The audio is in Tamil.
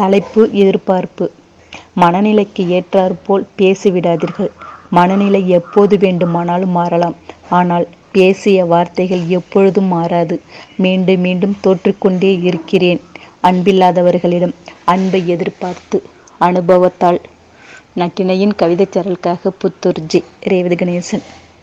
தலைப்பு எதிர்பார்ப்பு. மனநிலைக்கு ஏற்றாற்போல் பேசிவிடாதீர்கள். மனநிலை எப்போது வேண்டுமானாலும் மாறலாம். ஆனால் பேசிய வார்த்தைகள் எப்பொழுதும் மாறாது. மீண்டும் மீண்டும் தோற்றுக்கொண்டே இருக்கிறேன். அன்பில்லாதவர்களிடம் அன்பை எதிர்பார்த்து அனுபவத்தால். நட்டினையின் கவிதைச் சரலுக்காக புத்தூர் ஜி ரேவதி கணேசன்.